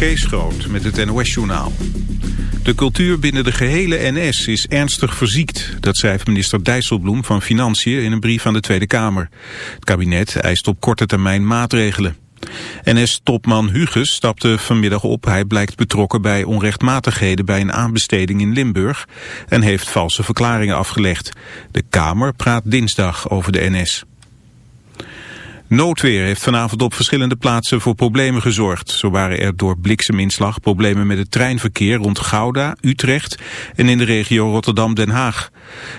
Kees Groot met het NOS-journaal. De cultuur binnen de gehele NS is ernstig verziekt. Dat schrijft minister Dijsselbloem van Financiën in een brief aan de Tweede Kamer. Het kabinet eist op korte termijn maatregelen. NS-topman Huges stapte vanmiddag op. Hij blijkt betrokken bij onrechtmatigheden bij een aanbesteding in Limburg... en heeft valse verklaringen afgelegd. De Kamer praat dinsdag over de NS. Noodweer heeft vanavond op verschillende plaatsen voor problemen gezorgd. Zo waren er door blikseminslag problemen met het treinverkeer rond Gouda, Utrecht en in de regio Rotterdam-Den Haag.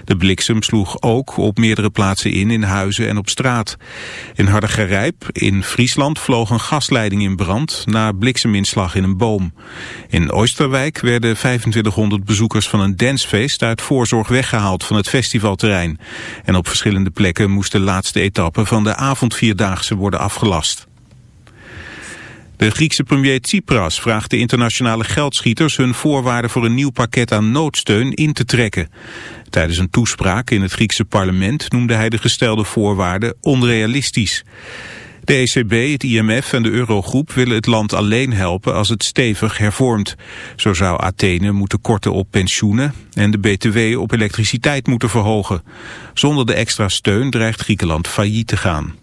De bliksem sloeg ook op meerdere plaatsen in, in huizen en op straat. In Hardergerijp in Friesland vloog een gasleiding in brand na blikseminslag in een boom. In Oosterwijk werden 2500 bezoekers van een dancefeest uit voorzorg weggehaald van het festivalterrein. En op verschillende plekken moest de laatste etappe van de avondvierdaagse worden afgelast. De Griekse premier Tsipras vraagt de internationale geldschieters hun voorwaarden voor een nieuw pakket aan noodsteun in te trekken. Tijdens een toespraak in het Griekse parlement noemde hij de gestelde voorwaarden onrealistisch. De ECB, het IMF en de Eurogroep willen het land alleen helpen als het stevig hervormt. Zo zou Athene moeten korten op pensioenen en de BTW op elektriciteit moeten verhogen. Zonder de extra steun dreigt Griekenland failliet te gaan.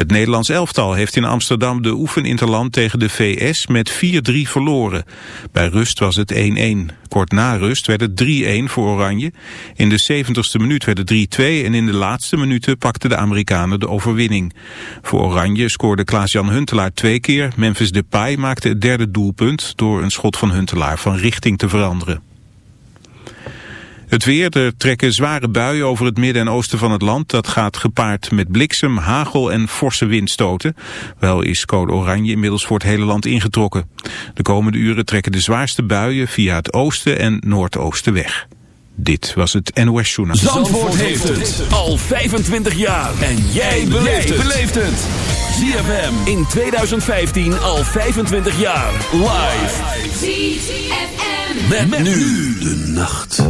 Het Nederlands elftal heeft in Amsterdam de oefeninterland tegen de VS met 4-3 verloren. Bij rust was het 1-1. Kort na rust werd het 3-1 voor Oranje. In de 70ste minuut werd het 3-2 en in de laatste minuten pakten de Amerikanen de overwinning. Voor Oranje scoorde Klaas-Jan Huntelaar twee keer. Memphis Depay maakte het derde doelpunt door een schot van Huntelaar van richting te veranderen. Het weer, er trekken zware buien over het midden en oosten van het land. Dat gaat gepaard met bliksem, hagel en forse windstoten. Wel is code oranje inmiddels voor het hele land ingetrokken. De komende uren trekken de zwaarste buien via het oosten en noordoosten weg. Dit was het NOS Journaal. Zandvoort, heeft het al 25 jaar. En jij beleeft het. ZFM in 2015 al 25 jaar. Live. ZFM. Met, nu de nacht.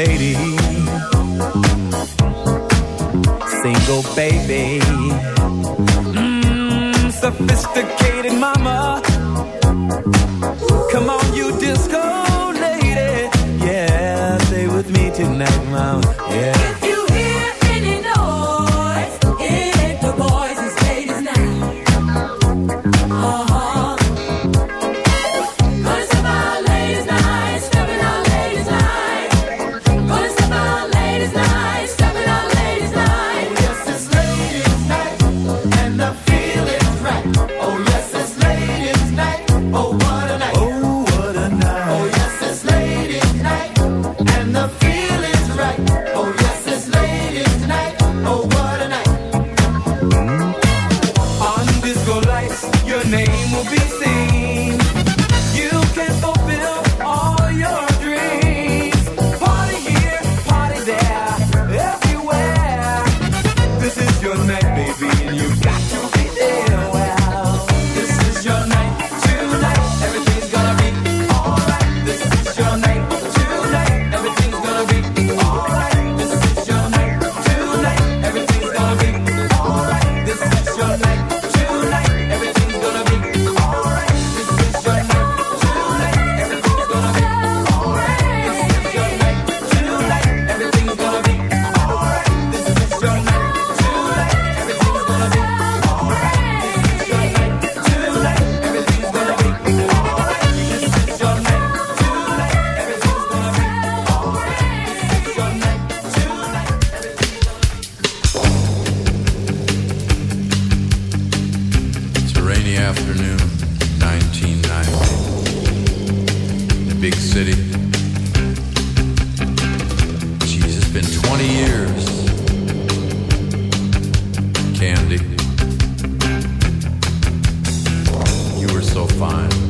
lady, single baby, mm, sophisticated mom. the afternoon, 1990. The big city. Geez, it's been 20 years. Candy. You were so fine.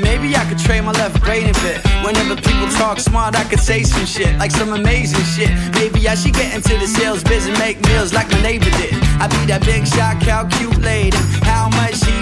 Maybe I could trade my left brain a bit. Whenever people talk smart, I could say some shit, like some amazing shit. Maybe I should get into the sales biz and make meals like my neighbor did. I be that big shot, calculating how much he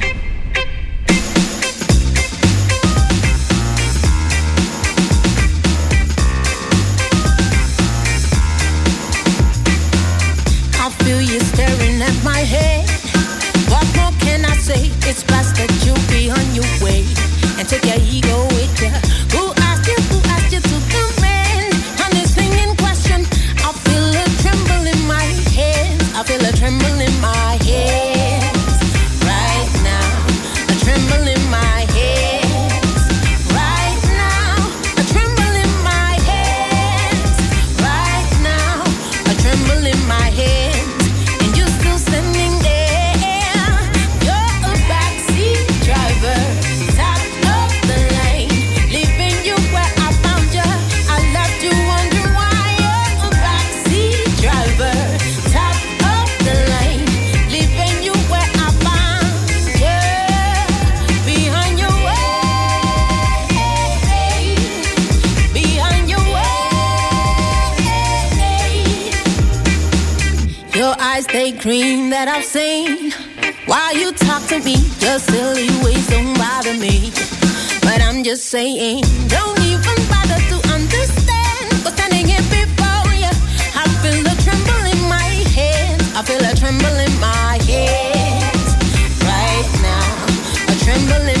But I'm just saying, don't even bother to understand what's standing here before you. I feel a tremble in my head. I feel a tremble in my head right now. A tremble in.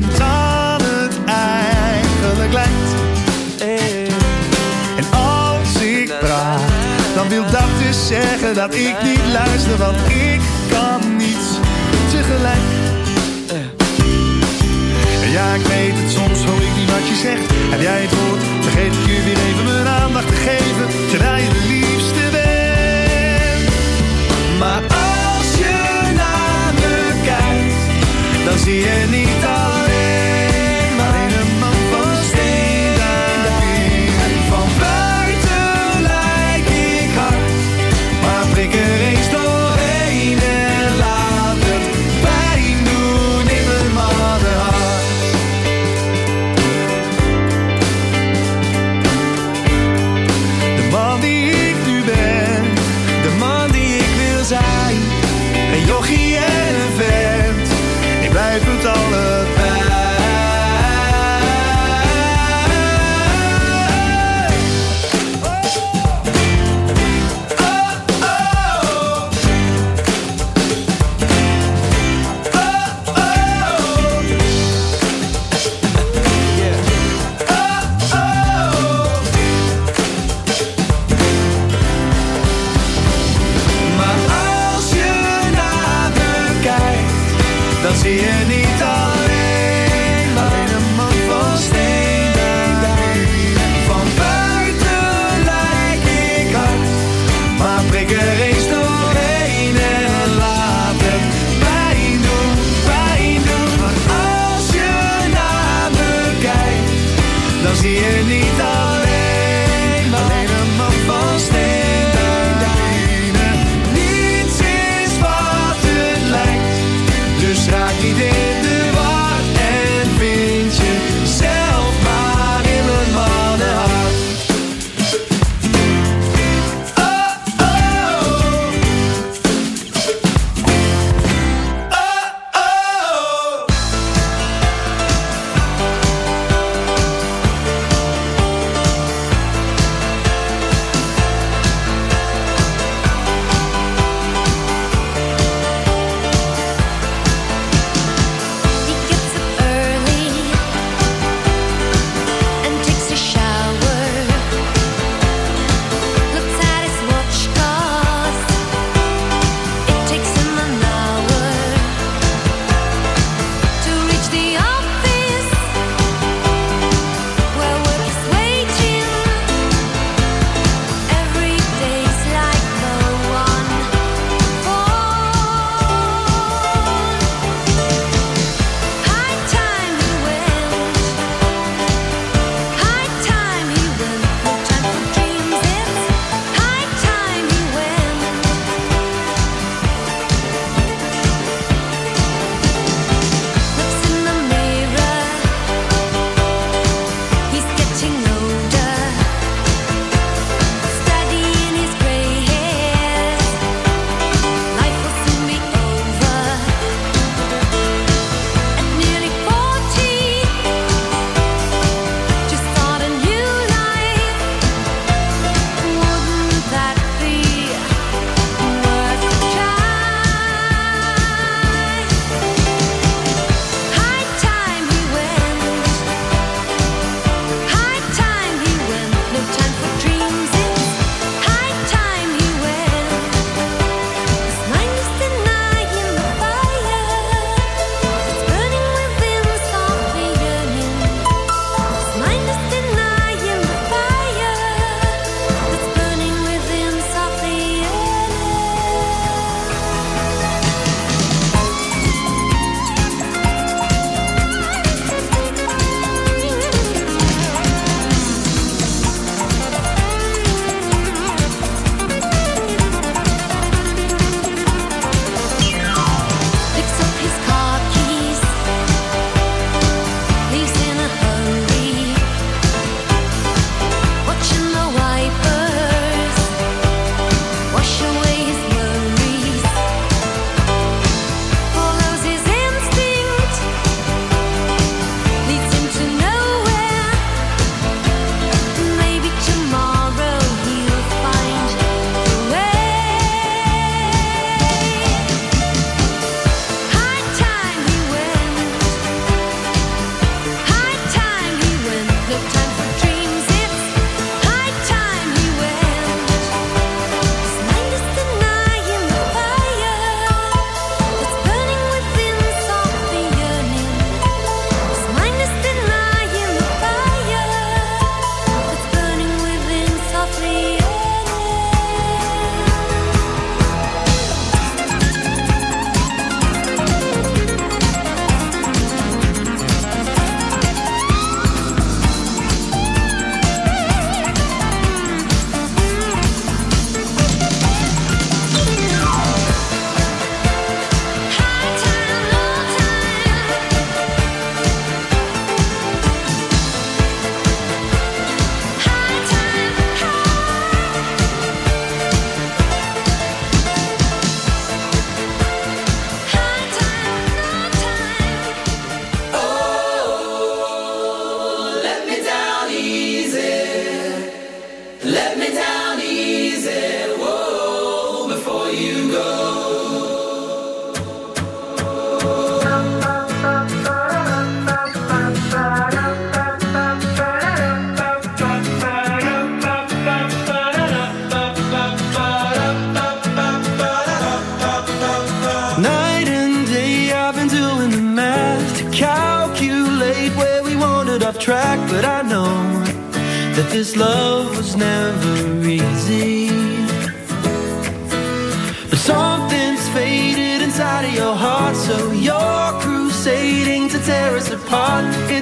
dan het eigenlijk lijkt. En als ik praat, dan wil dat dus zeggen dat ik niet luister, want ik kan niet tegelijk. Ja, ik weet het, soms hoor ik niet wat je zegt. Heb jij het woord, vergeet je